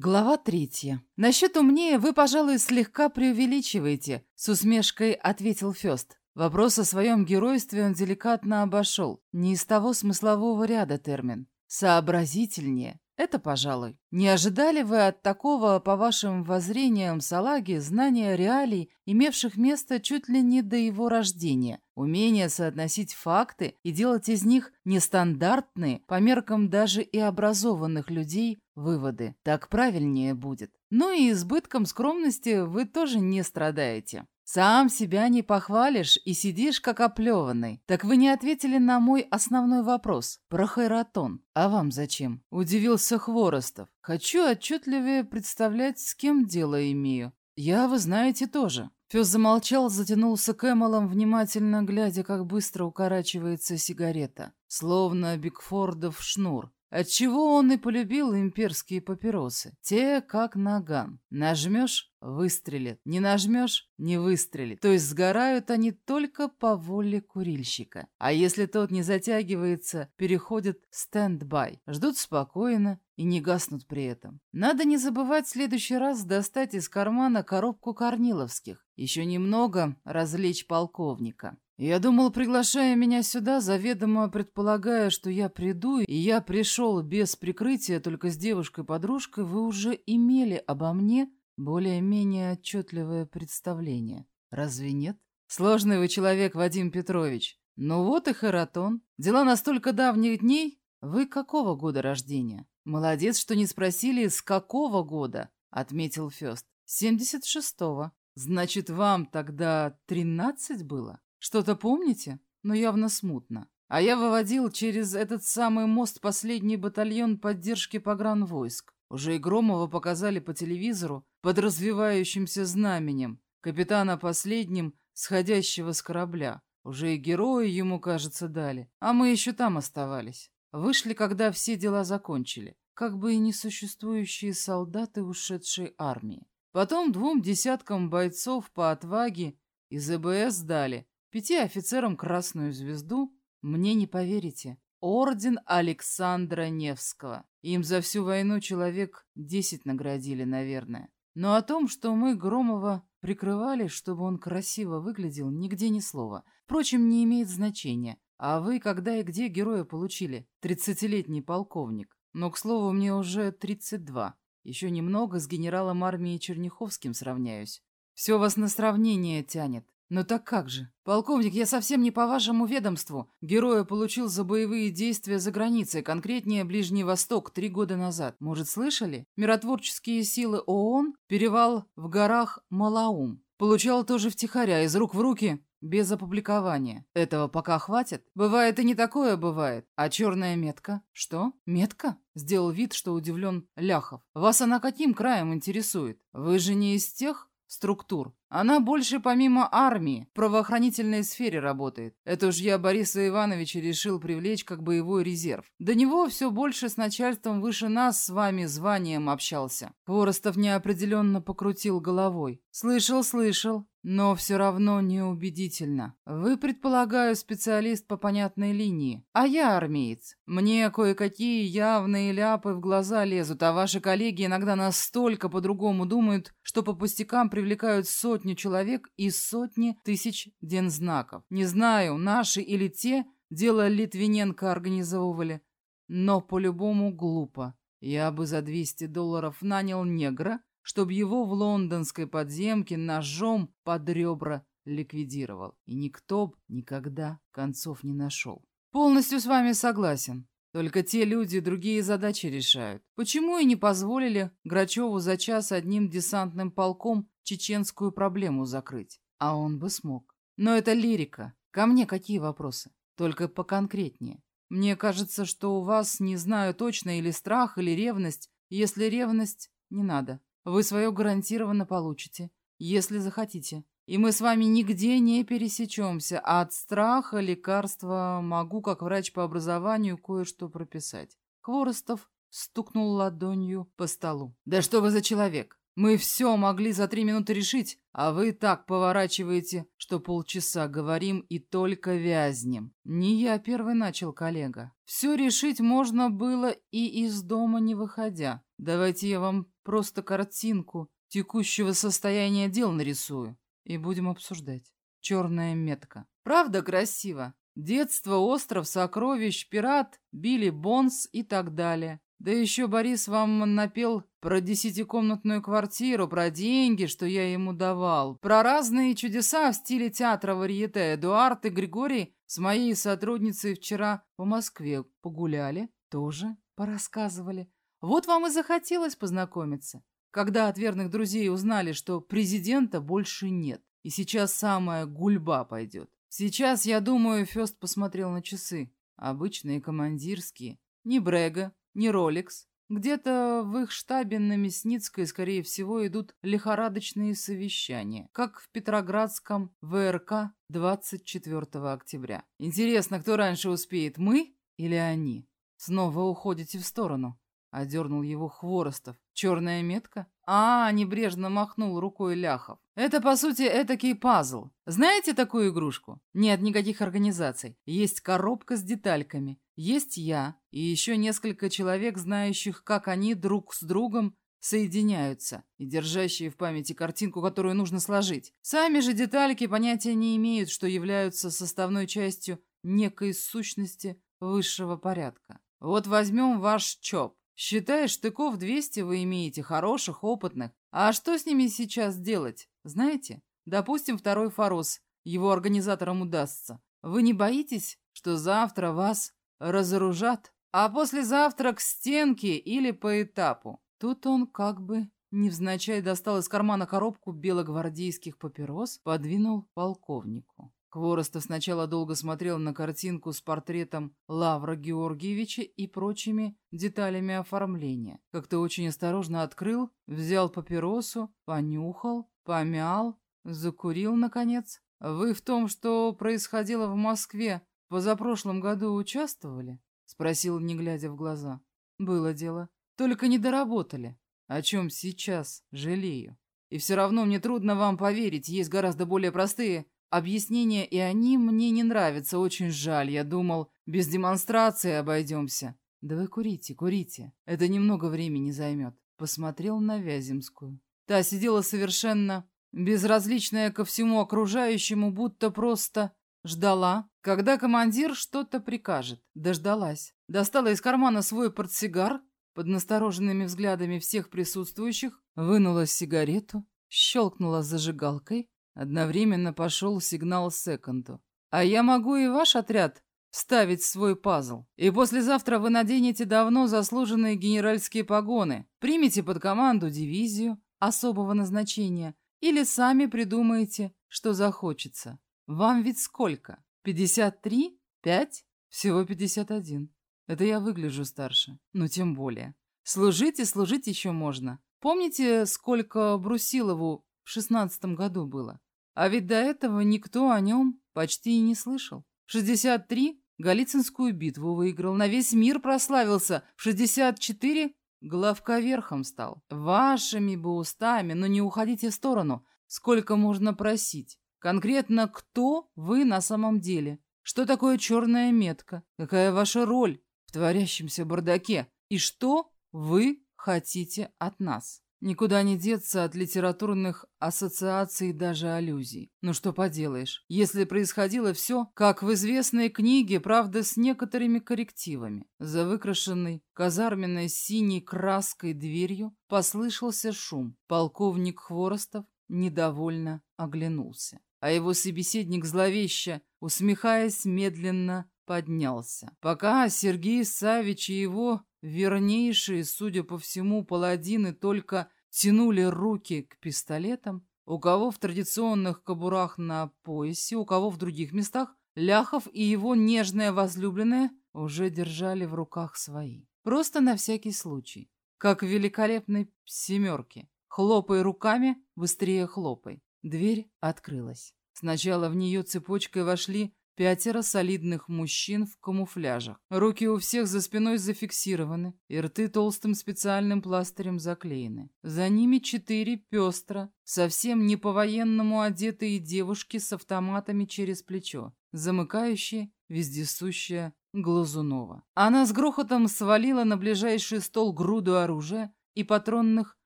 Глава третья. «Насчет умнее вы, пожалуй, слегка преувеличиваете», — с усмешкой ответил Фёст. Вопрос о своем геройстве он деликатно обошел. Не из того смыслового ряда термин. Сообразительнее. Это, пожалуй. Не ожидали вы от такого, по вашим воззрениям, салаги, знания реалий, имевших место чуть ли не до его рождения, умение соотносить факты и делать из них нестандартные, по меркам даже и образованных людей, выводы. Так правильнее будет. Ну и избытком скромности вы тоже не страдаете. Сам себя не похвалишь и сидишь как оплеванный. Так вы не ответили на мой основной вопрос про Хайратон. А вам зачем? Удивился Хворостов. Хочу отчетливее представлять, с кем дело имею. Я, вы знаете, тоже. Фёс замолчал, затянулся Кэмелом, внимательно глядя, как быстро укорачивается сигарета. Словно Бикфордов шнур. Отчего он и полюбил имперские папиросы. Те, как наган. Нажмешь — выстрелит. Не нажмешь — не выстрелит. То есть сгорают они только по воле курильщика. А если тот не затягивается, переходят stand-by. Ждут спокойно и не гаснут при этом. Надо не забывать в следующий раз достать из кармана коробку корниловских. Еще немного развлечь полковника. Я думал, приглашая меня сюда, заведомо предполагая, что я приду, и я пришел без прикрытия только с девушкой-подружкой, вы уже имели обо мне более-менее отчетливое представление. Разве нет? Сложный вы человек, Вадим Петрович. Ну вот и Харатон. Дела настолько давних дней. Вы какого года рождения? Молодец, что не спросили, с какого года, отметил Фест. Семьдесят шестого. Значит, вам тогда тринадцать было? Что-то помните? Но явно смутно. А я выводил через этот самый мост последний батальон поддержки погранвойск. Уже и Громова показали по телевизору под развивающимся знаменем. Капитана последним, сходящего с корабля. Уже и герои ему, кажется, дали. А мы еще там оставались. Вышли, когда все дела закончили. Как бы и несуществующие солдаты ушедшей армии. Потом двум десяткам бойцов по отваге из ЭБС дали, Пяти офицерам Красную Звезду, мне не поверите, орден Александра Невского. Им за всю войну человек десять наградили, наверное. Но о том, что мы Громова прикрывали, чтобы он красиво выглядел, нигде ни слова. Впрочем, не имеет значения. А вы когда и где героя получили? Тридцатилетний полковник. Но, к слову, мне уже тридцать два. Еще немного с генералом армии Черняховским сравняюсь. Все вас на сравнение тянет. «Ну так как же? Полковник, я совсем не по вашему ведомству. Героя получил за боевые действия за границей, конкретнее Ближний Восток, три года назад. Может, слышали? Миротворческие силы ООН, перевал в горах Малаум. Получал тоже втихаря, из рук в руки, без опубликования. Этого пока хватит? Бывает и не такое бывает. А черная метка? Что? Метка? Сделал вид, что удивлен Ляхов. Вас она каким краем интересует? Вы же не из тех структур, она больше помимо армии в правоохранительной сфере работает. Это уж я Бориса Ивановича решил привлечь как боевой резерв. До него все больше с начальством выше нас с вами званием общался. Хворостов неопределенно покрутил головой. Слышал, слышал но все равно неубедительно. Вы, предполагаю, специалист по понятной линии, а я армеец. Мне кое-какие явные ляпы в глаза лезут, а ваши коллеги иногда настолько по-другому думают, что по пустякам привлекают сотню человек и сотни тысяч дензнаков. Не знаю, наши или те, дело Литвиненко организовывали, но по-любому глупо. Я бы за 200 долларов нанял негра, чтобы его в лондонской подземке ножом под ребра ликвидировал. И никто б никогда концов не нашел. Полностью с вами согласен. Только те люди другие задачи решают. Почему и не позволили Грачеву за час одним десантным полком чеченскую проблему закрыть? А он бы смог. Но это лирика. Ко мне какие вопросы? Только поконкретнее. Мне кажется, что у вас, не знаю точно, или страх, или ревность. Если ревность, не надо. Вы свое гарантированно получите, если захотите. И мы с вами нигде не пересечемся, а от страха лекарства могу, как врач по образованию, кое-что прописать. Хворостов стукнул ладонью по столу. «Да что вы за человек? Мы все могли за три минуты решить, а вы так поворачиваете, что полчаса говорим и только вязнем. Не я первый начал, коллега. Все решить можно было и из дома не выходя. Давайте я вам просто картинку текущего состояния дел нарисую. И будем обсуждать. Черная метка. Правда красиво? Детство, остров, сокровищ, пират, Билли Бонс и так далее. Да еще Борис вам напел про десятикомнатную квартиру, про деньги, что я ему давал, про разные чудеса в стиле театра варьете. Эдуард и Григорий с моей сотрудницей вчера по Москве погуляли, тоже порассказывали. Вот вам и захотелось познакомиться, когда от верных друзей узнали, что президента больше нет, и сейчас самая гульба пойдет. Сейчас, я думаю, Фест посмотрел на часы. Обычные командирские. Ни Брега, ни Ролекс. Где-то в их штабе на Мясницкой, скорее всего, идут лихорадочные совещания, как в Петроградском ВРК 24 октября. Интересно, кто раньше успеет, мы или они? Снова уходите в сторону. Одернул его Хворостов. Черная метка? А, небрежно махнул рукой Ляхов. Это, по сути, этакий пазл. Знаете такую игрушку? Нет никаких организаций. Есть коробка с детальками. Есть я и еще несколько человек, знающих, как они друг с другом соединяются и держащие в памяти картинку, которую нужно сложить. Сами же детальки понятия не имеют, что являются составной частью некой сущности высшего порядка. Вот возьмем ваш ЧОП. Считай, штыков 200 вы имеете, хороших, опытных. А что с ними сейчас делать? Знаете? Допустим, второй Форос. Его организаторам удастся. Вы не боитесь, что завтра вас разоружат, а послезавтра к стенке или по этапу. Тут он как бы невзначай достал из кармана коробку белогвардейских папирос, подвинул полковнику. Хворостов сначала долго смотрел на картинку с портретом Лавра Георгиевича и прочими деталями оформления. Как-то очень осторожно открыл, взял папиросу, понюхал, помял, закурил, наконец. «Вы в том, что происходило в Москве, позапрошлом году участвовали?» — спросил, не глядя в глаза. «Было дело. Только не доработали. О чем сейчас жалею. И все равно мне трудно вам поверить, есть гораздо более простые объяснения, и они мне не нравятся. Очень жаль. Я думал, без демонстрации обойдемся». «Да вы курите, курите. Это немного времени займет». Посмотрел на Вяземскую. Та сидела совершенно безразличная ко всему окружающему, будто просто Ждала, когда командир что-то прикажет. Дождалась. Достала из кармана свой портсигар, под настороженными взглядами всех присутствующих, вынула сигарету, щелкнула зажигалкой. Одновременно пошел сигнал секонду. «А я могу и ваш отряд ставить свой пазл. И послезавтра вы наденете давно заслуженные генеральские погоны, примете под команду дивизию особого назначения или сами придумаете, что захочется. Вам ведь сколько? Пятьдесят три? Пять? Всего пятьдесят один. Это я выгляжу старше. Ну, тем более. Служить и служить еще можно. Помните, сколько Брусилову в шестнадцатом году было? А ведь до этого никто о нем почти и не слышал. В шестьдесят три Голицынскую битву выиграл, на весь мир прославился. В шестьдесят четыре главковерхом стал. Вашими бы устами, но не уходите в сторону. Сколько можно просить? Конкретно кто вы на самом деле? Что такое черная метка? Какая ваша роль в творящемся бардаке? И что вы хотите от нас? Никуда не деться от литературных ассоциаций и даже аллюзий. Ну что поделаешь, если происходило все, как в известной книге, правда, с некоторыми коррективами. За выкрашенной казарменной синей краской дверью послышался шум. Полковник Хворостов недовольно оглянулся а его собеседник зловеще, усмехаясь, медленно поднялся. Пока Сергей Савич и его вернейшие, судя по всему, паладины только тянули руки к пистолетам, у кого в традиционных кобурах на поясе, у кого в других местах, Ляхов и его нежная возлюбленная уже держали в руках свои. Просто на всякий случай. Как в великолепной «семерке». Хлопай руками, быстрее хлопай. Дверь открылась. Сначала в нее цепочкой вошли пятеро солидных мужчин в камуфляжах. Руки у всех за спиной зафиксированы, и рты толстым специальным пластырем заклеены. За ними четыре пестра, совсем не по-военному одетые девушки с автоматами через плечо, замыкающие вездесущая Глазунова. Она с грохотом свалила на ближайший стол груду оружия и патронных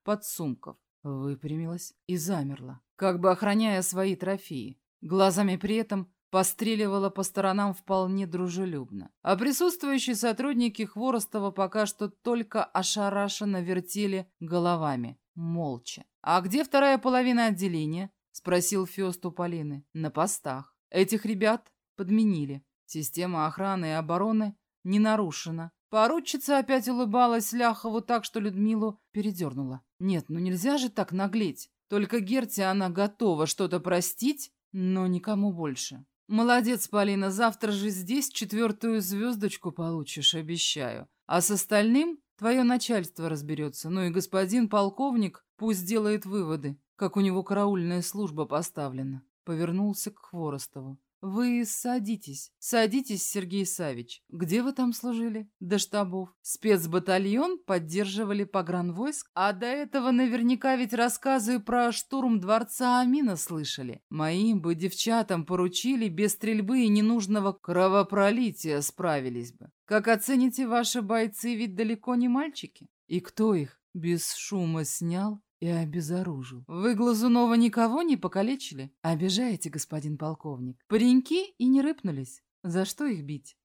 подсумков. Выпрямилась и замерла, как бы охраняя свои трофеи. Глазами при этом постреливала по сторонам вполне дружелюбно. А присутствующие сотрудники Хворостова пока что только ошарашенно вертели головами, молча. «А где вторая половина отделения?» — спросил Фест у Полины. «На постах. Этих ребят подменили. Система охраны и обороны не нарушена. Поручица опять улыбалась Ляхову так, что Людмилу передернула. Нет, ну нельзя же так наглеть. Только Герте она готова что-то простить, но никому больше. Молодец, Полина, завтра же здесь четвертую звездочку получишь, обещаю. А с остальным твое начальство разберется. Ну и господин полковник пусть делает выводы, как у него караульная служба поставлена. Повернулся к Хворостову. «Вы садитесь. Садитесь, Сергей Савич. Где вы там служили?» «До штабов. Спецбатальон поддерживали погранвойск, а до этого наверняка ведь рассказы про штурм дворца Амина слышали. Моим бы девчатам поручили, без стрельбы и ненужного кровопролития справились бы. Как оцените, ваши бойцы ведь далеко не мальчики? И кто их без шума снял и обезоружил. Вы, Глазунова, никого не покалечили? Обижаете, господин полковник. Пареньки и не рыпнулись. За что их бить?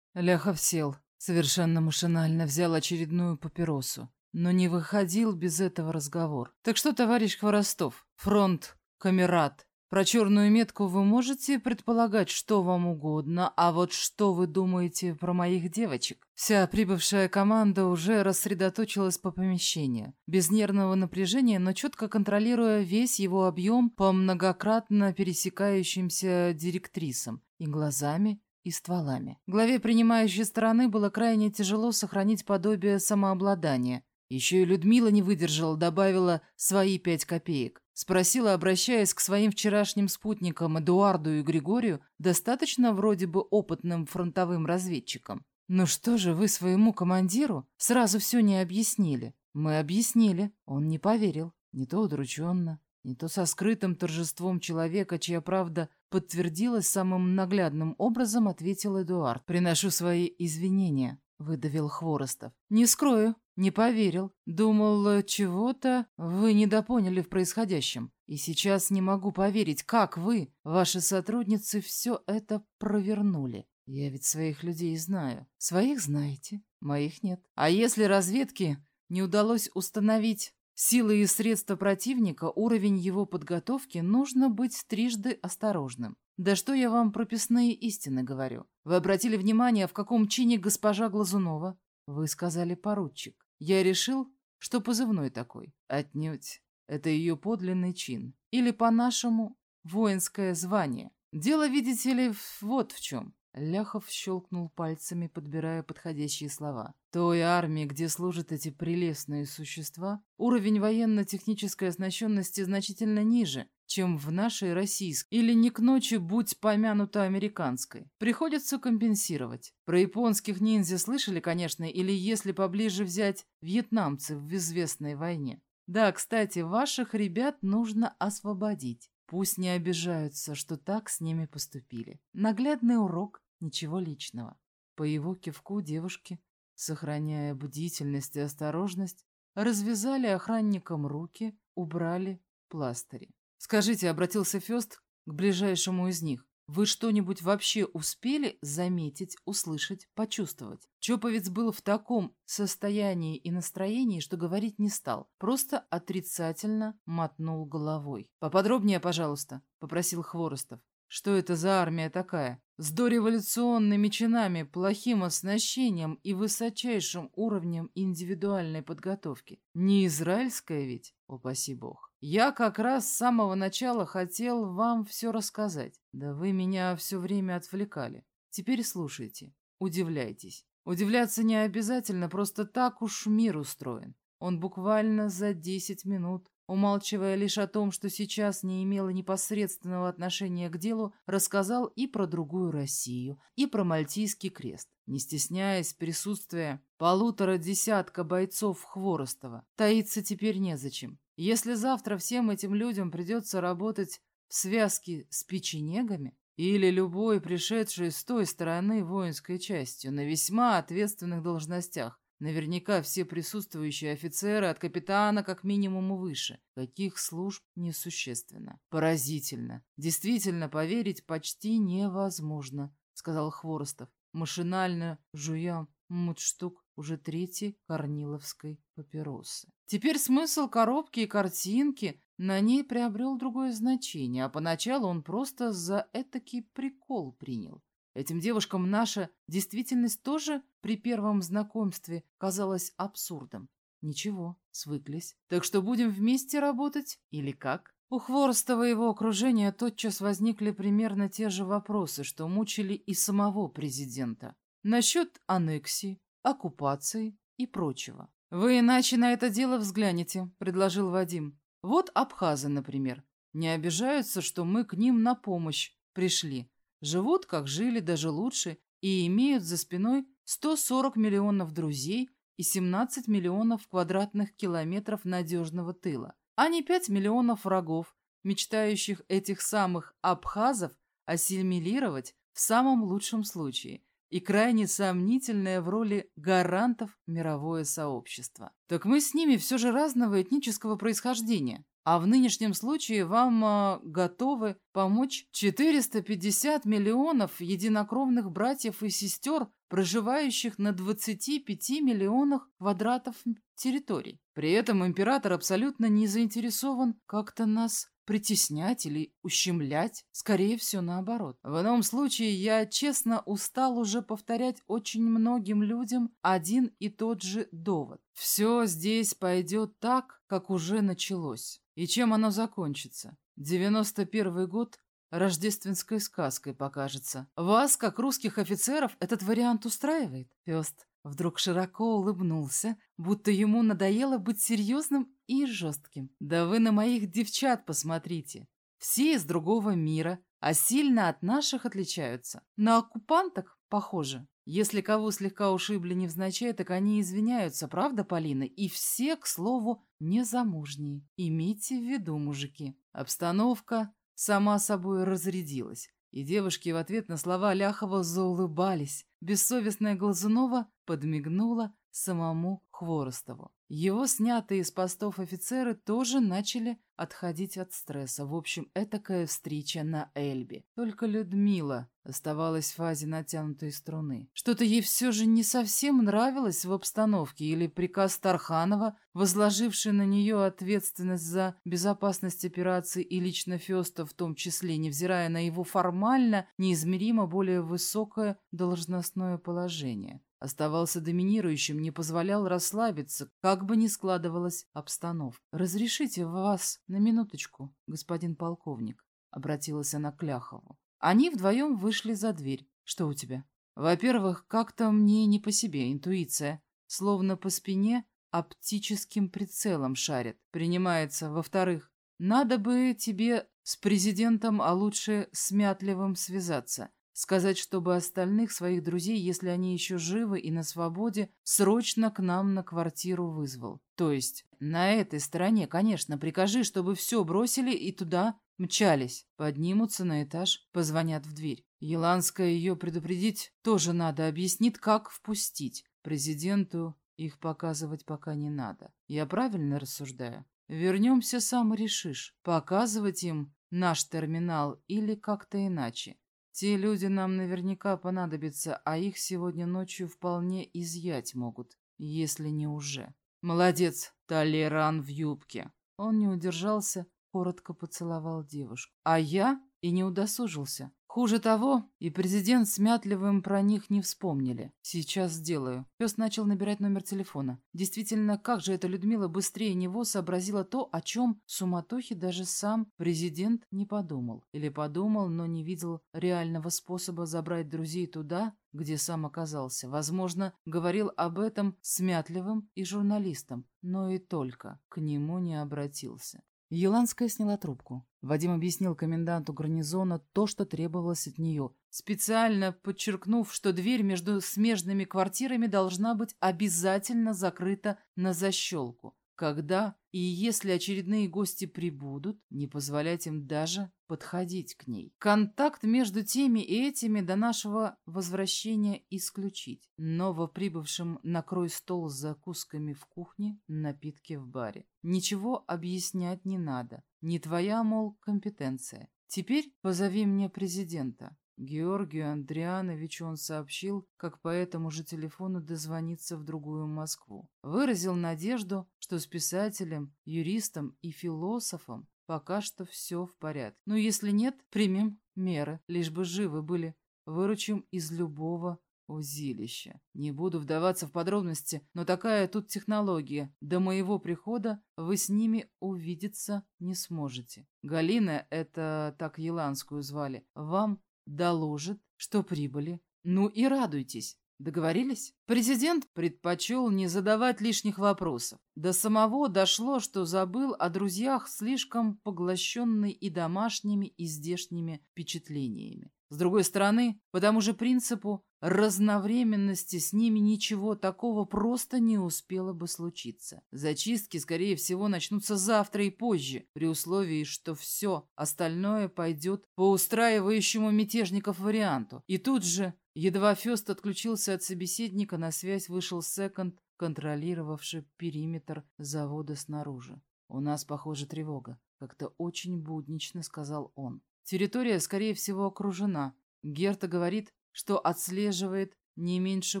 Ляхов сел, совершенно машинально взял очередную папиросу, но не выходил без этого разговор. Так что, товарищ Хворостов, фронт, камерат, про черную метку вы можете предполагать что вам угодно, а вот что вы думаете про моих девочек? Вся прибывшая команда уже рассредоточилась по помещению, без нервного напряжения, но четко контролируя весь его объем по многократно пересекающимся директрисам и глазами, и стволами. Главе принимающей стороны было крайне тяжело сохранить подобие самообладания. Еще и Людмила не выдержала, добавила свои пять копеек. Спросила, обращаясь к своим вчерашним спутникам Эдуарду и Григорию, достаточно вроде бы опытным фронтовым разведчикам. «Ну что же вы своему командиру сразу все не объяснили?» «Мы объяснили. Он не поверил. Не то удрученно, не то со скрытым торжеством человека, чья правда подтвердилась самым наглядным образом, ответил Эдуард. «Приношу свои извинения», — выдавил Хворостов. «Не скрою, не поверил. Думал, чего-то вы недопоняли в происходящем. И сейчас не могу поверить, как вы, ваши сотрудницы, все это провернули. Я ведь своих людей знаю. Своих знаете, моих нет. А если разведке не удалось установить силы и средства противника, уровень его подготовки, нужно быть трижды осторожным. Да что я вам прописные истины говорю? Вы обратили внимание, в каком чине госпожа Глазунова? Вы сказали поручик. Я решил, что позывной такой. Отнюдь. Это ее подлинный чин. Или, по-нашему, воинское звание. Дело, видите ли, вот в чем. Ляхов щелкнул пальцами, подбирая подходящие слова. Той армии, где служат эти прелестные существа, уровень военно-технической оснащенности значительно ниже, чем в нашей российской, или не к ночи будь помянута американской. Приходится компенсировать. Про японских ниндзя слышали, конечно, или если поближе взять вьетнамцев в известной войне. Да, кстати, ваших ребят нужно освободить. Пусть не обижаются, что так с ними поступили. Наглядный урок, ничего личного. По его кивку девушки, сохраняя бдительность и осторожность, развязали охранникам руки, убрали пластыри. «Скажите», — обратился Фест к ближайшему из них, «вы что-нибудь вообще успели заметить, услышать, почувствовать?» Чоповец был в таком состоянии и настроении, что говорить не стал, просто отрицательно мотнул головой. «Поподробнее, пожалуйста», — попросил Хворостов. Что это за армия такая? С дореволюционными чинами, плохим оснащением и высочайшим уровнем индивидуальной подготовки. Не израильская ведь, упаси бог. Я как раз с самого начала хотел вам все рассказать. Да вы меня все время отвлекали. Теперь слушайте, удивляйтесь. Удивляться не обязательно, просто так уж мир устроен. Он буквально за десять минут умалчивая лишь о том, что сейчас не имело непосредственного отношения к делу, рассказал и про другую Россию, и про Мальтийский крест, не стесняясь присутствия полутора десятка бойцов Хворостова. Таиться теперь незачем. Если завтра всем этим людям придется работать в связке с печенегами, или любой пришедший с той стороны воинской частью на весьма ответственных должностях, Наверняка все присутствующие офицеры от капитана как минимум выше. Каких служб несущественно. Поразительно. Действительно, поверить почти невозможно, сказал Хворостов, машинально жуя мудштук уже третьей корниловской папиросы. Теперь смысл коробки и картинки на ней приобрел другое значение, а поначалу он просто за этакий прикол принял. Этим девушкам наша действительность тоже при первом знакомстве казалась абсурдом. Ничего, свыклись. Так что будем вместе работать или как? У Хворостова и его окружения тотчас возникли примерно те же вопросы, что мучили и самого президента. Насчет аннексии, оккупации и прочего. «Вы иначе на это дело взглянете», — предложил Вадим. «Вот абхазы, например. Не обижаются, что мы к ним на помощь пришли. Живут, как жили, даже лучше, и имеют за спиной 140 миллионов друзей и 17 миллионов квадратных километров надежного тыла, а не 5 миллионов врагов, мечтающих этих самых абхазов ассимилировать в самом лучшем случае и крайне сомнительное в роли гарантов мировое сообщество. Так мы с ними все же разного этнического происхождения. А в нынешнем случае вам э, готовы помочь 450 миллионов единокровных братьев и сестер, проживающих на 25 миллионах квадратов территорий. При этом император абсолютно не заинтересован как-то нас притеснять или ущемлять, скорее всего, наоборот. В ином случае я честно устал уже повторять очень многим людям один и тот же довод. Все здесь пойдет так, как уже началось. И чем оно закончится? 91 год рождественской сказкой покажется. Вас, как русских офицеров, этот вариант устраивает? Фест вдруг широко улыбнулся, будто ему надоело быть серьезным и жестким. Да вы на моих девчат посмотрите. Все из другого мира, а сильно от наших отличаются. На оккупанток похоже. Если кого слегка ушибли невзначай, так они извиняются, правда, Полина? И все, к слову, незамужние. Имейте в виду, мужики. Обстановка сама собой разрядилась. И девушки в ответ на слова Ляхова заулыбались. Бессовестная Глазунова подмигнула самому Хворостову. Его снятые из постов офицеры тоже начали отходить от стресса. В общем, этакая встреча на Эльбе. Только Людмила оставалась в фазе натянутой струны. Что-то ей все же не совсем нравилось в обстановке, или приказ Тарханова, возложивший на нее ответственность за безопасность операции и лично Феста в том числе, невзирая на его формально неизмеримо более высокое должностное положение оставался доминирующим, не позволял расслабиться, как бы ни складывалась обстановка. «Разрешите вас на минуточку, господин полковник», — обратилась она к Ляхову. Они вдвоем вышли за дверь. «Что у тебя?» «Во-первых, как-то мне не по себе, интуиция. Словно по спине оптическим прицелом шарит. Принимается. Во-вторых, надо бы тебе с президентом, а лучше с Мятлевым связаться. Сказать, чтобы остальных своих друзей, если они еще живы и на свободе, срочно к нам на квартиру вызвал. То есть на этой стороне, конечно, прикажи, чтобы все бросили и туда мчались. Поднимутся на этаж, позвонят в дверь. Еланская ее предупредить тоже надо, объяснит, как впустить. Президенту их показывать пока не надо. Я правильно рассуждаю? Вернемся, сам решишь, показывать им наш терминал или как-то иначе. Те люди нам наверняка понадобятся, а их сегодня ночью вполне изъять могут, если не уже. Молодец, Толеран в юбке. Он не удержался, коротко поцеловал девушку. А я и не удосужился. Хуже того, и президент с Мятливым про них не вспомнили. Сейчас сделаю. Пес начал набирать номер телефона. Действительно, как же эта Людмила быстрее него сообразила то, о чем в суматохе даже сам президент не подумал. Или подумал, но не видел реального способа забрать друзей туда, где сам оказался. Возможно, говорил об этом с Мятливым и журналистом, но и только к нему не обратился. Еланская сняла трубку. Вадим объяснил коменданту гарнизона то, что требовалось от нее, специально подчеркнув, что дверь между смежными квартирами должна быть обязательно закрыта на защелку. Когда и если очередные гости прибудут, не позволять им даже подходить к ней. Контакт между теми и этими до нашего возвращения исключить. Новоприбывшим накрой стол с закусками в кухне, напитки в баре. Ничего объяснять не надо. Не твоя, мол, компетенция. Теперь позови мне президента. Георгию Андриановичу он сообщил, как по этому же телефону дозвониться в другую Москву. Выразил надежду, что с писателем, юристом и философом пока что все в порядке. Но если нет, примем меры, лишь бы живы были. Выручим из любого узилища. Не буду вдаваться в подробности, но такая тут технология. До моего прихода вы с ними увидеться не сможете. Галина, это так Еланскую звали, вам доложит, что прибыли. Ну и радуйтесь. Договорились? Президент предпочел не задавать лишних вопросов. До самого дошло, что забыл о друзьях, слишком поглощенный и домашними, и здешними впечатлениями. С другой стороны, по тому же принципу, разновременности с ними ничего такого просто не успело бы случиться. Зачистки, скорее всего, начнутся завтра и позже, при условии, что все остальное пойдет по устраивающему мятежников варианту. И тут же, едва Фест отключился от собеседника, на связь вышел секонд, контролировавший периметр завода снаружи. «У нас, похоже, тревога», — как-то очень буднично сказал он. Территория, скорее всего, окружена. Герта говорит, что отслеживает не меньше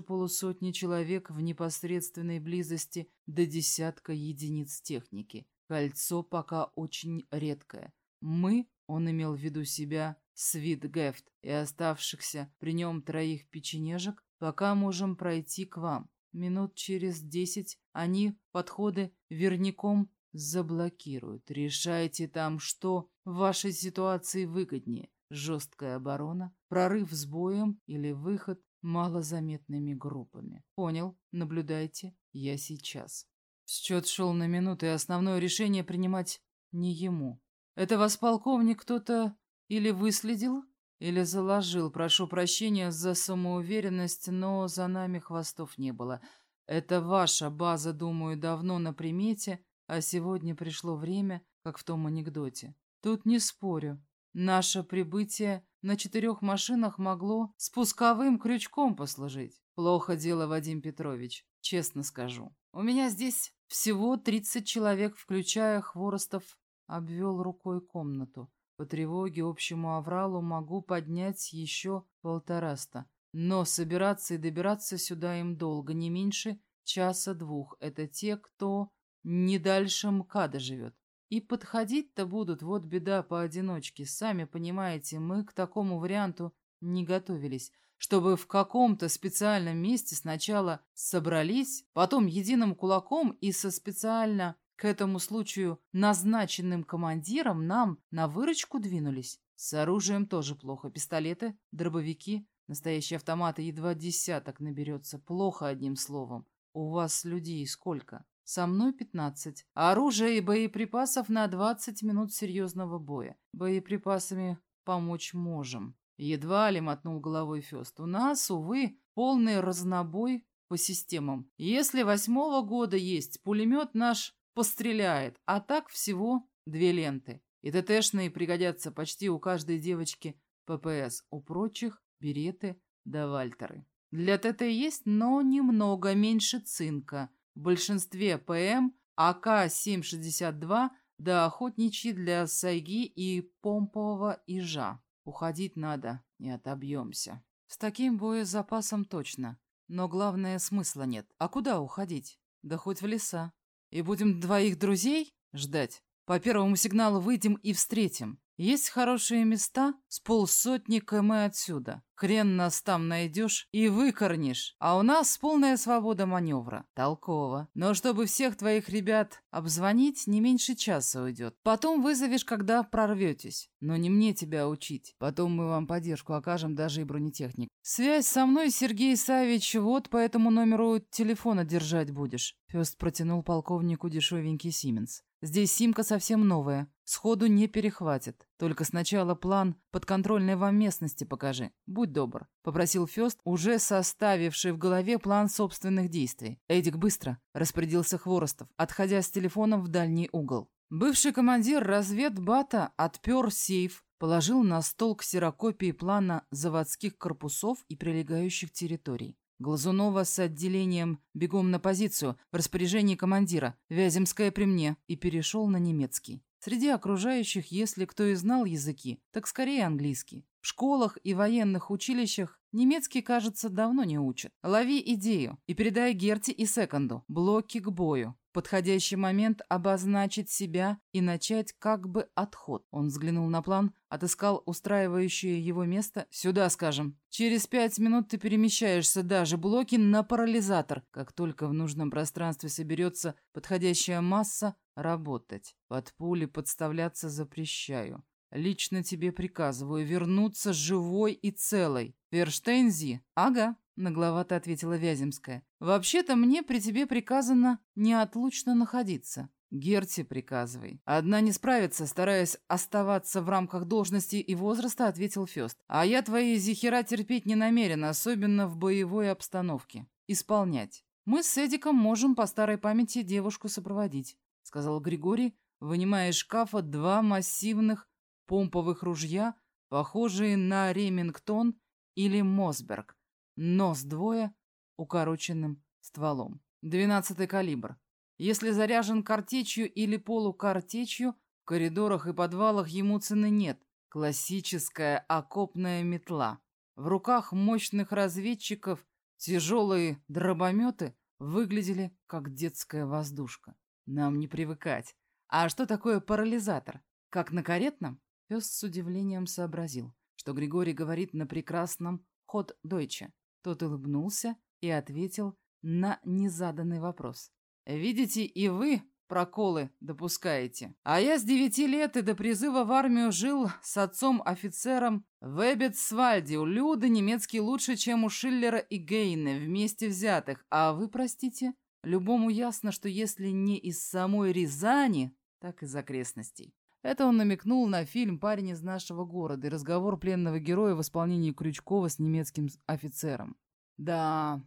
полусотни человек в непосредственной близости до десятка единиц техники. Кольцо пока очень редкое. Мы, он имел в виду себя, Свит Гефт и оставшихся при нем троих печенежек, пока можем пройти к вам. Минут через десять они подходы верняком заблокируют. Решайте там, что в вашей ситуации выгоднее. Жесткая оборона, прорыв с боем или выход малозаметными группами. Понял, наблюдайте, я сейчас. Счет шел на минуты, и основное решение принимать не ему. Это вас, полковник, кто-то или выследил, или заложил. Прошу прощения за самоуверенность, но за нами хвостов не было. Это ваша база, думаю, давно на примете, а сегодня пришло время, как в том анекдоте. Тут не спорю. Наше прибытие на четырех машинах могло спусковым крючком послужить. Плохо дело, Вадим Петрович, честно скажу. У меня здесь всего 30 человек, включая Хворостов, обвел рукой комнату. По тревоге общему авралу могу поднять еще полтораста. Но собираться и добираться сюда им долго, не меньше часа-двух. Это те, кто не дальше МКАДа живет. И подходить-то будут, вот беда, поодиночке. Сами понимаете, мы к такому варианту не готовились, чтобы в каком-то специальном месте сначала собрались, потом единым кулаком и со специально к этому случаю назначенным командиром нам на выручку двинулись. С оружием тоже плохо. Пистолеты, дробовики, настоящие автоматы едва десяток наберется. Плохо одним словом. У вас людей сколько? Со мной пятнадцать. Оружие и боеприпасов на двадцать минут серьезного боя. Боеприпасами помочь можем. Едва ли мотнул головой Фест. У нас, увы, полный разнобой по системам. Если восьмого года есть, пулемет наш постреляет, а так всего две ленты. И ТТшные пригодятся почти у каждой девочки ППС, у прочих береты да вальтеры. Для ТТ есть, но немного меньше цинка – в большинстве ПМ АК-762 да охотничьи для сайги и помпового ижа. Уходить надо, не отобьемся. С таким боезапасом точно. Но главное, смысла нет. А куда уходить? Да хоть в леса. И будем двоих друзей ждать? По первому сигналу выйдем и встретим. Есть хорошие места с полсотни км отсюда. Хрен нас там найдешь и выкорнишь. А у нас полная свобода маневра. Толково. Но чтобы всех твоих ребят обзвонить, не меньше часа уйдет. Потом вызовешь, когда прорветесь. Но не мне тебя учить. Потом мы вам поддержку окажем, даже и бронетехник. Связь со мной, Сергей Савич, вот по этому номеру телефона держать будешь. Фест протянул полковнику дешевенький Сименс. Здесь симка совсем новая, сходу не перехватит. Только сначала план подконтрольной вам местности покажи. Будь добр», — попросил Фёст, уже составивший в голове план собственных действий. «Эдик, быстро!» — распорядился Хворостов, отходя с телефоном в дальний угол. Бывший командир разведбата отпер сейф, положил на стол ксерокопии плана заводских корпусов и прилегающих территорий. Глазунова с отделением бегом на позицию в распоряжении командира, Вяземская при мне, и перешел на немецкий. Среди окружающих, если кто и знал языки, так скорее английский. В школах и военных училищах немецкий, кажется, давно не учат. Лови идею и передай Герти и Секонду блоки к бою подходящий момент обозначить себя и начать как бы отход. Он взглянул на план, отыскал устраивающее его место. Сюда, скажем. Через пять минут ты перемещаешься даже блоки на парализатор. Как только в нужном пространстве соберется подходящая масса, работать. Под пули подставляться запрещаю. Лично тебе приказываю вернуться живой и целой. Верштейнзи? Ага. Нагловато ответила Вяземская. «Вообще-то мне при тебе приказано неотлучно находиться». «Герти приказывай». «Одна не справится, стараясь оставаться в рамках должности и возраста», — ответил Фёст. «А я твои зихера терпеть не намерен, особенно в боевой обстановке. Исполнять. Мы с Эдиком можем по старой памяти девушку сопроводить», — сказал Григорий, вынимая из шкафа два массивных помповых ружья, похожие на Ремингтон или Мосберг но с двое укороченным стволом. Двенадцатый калибр. Если заряжен картечью или полукартечью, в коридорах и подвалах ему цены нет. Классическая окопная метла. В руках мощных разведчиков тяжелые дробометы выглядели как детская воздушка. Нам не привыкать. А что такое парализатор? Как на каретном? Пес с удивлением сообразил, что Григорий говорит на прекрасном ход Дойче. Тот улыбнулся и ответил на незаданный вопрос. «Видите, и вы проколы допускаете. А я с девяти лет и до призыва в армию жил с отцом-офицером в Эбетсвальде. У Люды немецкий лучше, чем у Шиллера и Гейне, вместе взятых. А вы, простите, любому ясно, что если не из самой Рязани, так из окрестностей. Это он намекнул на фильм «Парень из нашего города» и разговор пленного героя в исполнении Крючкова с немецким офицером. Да,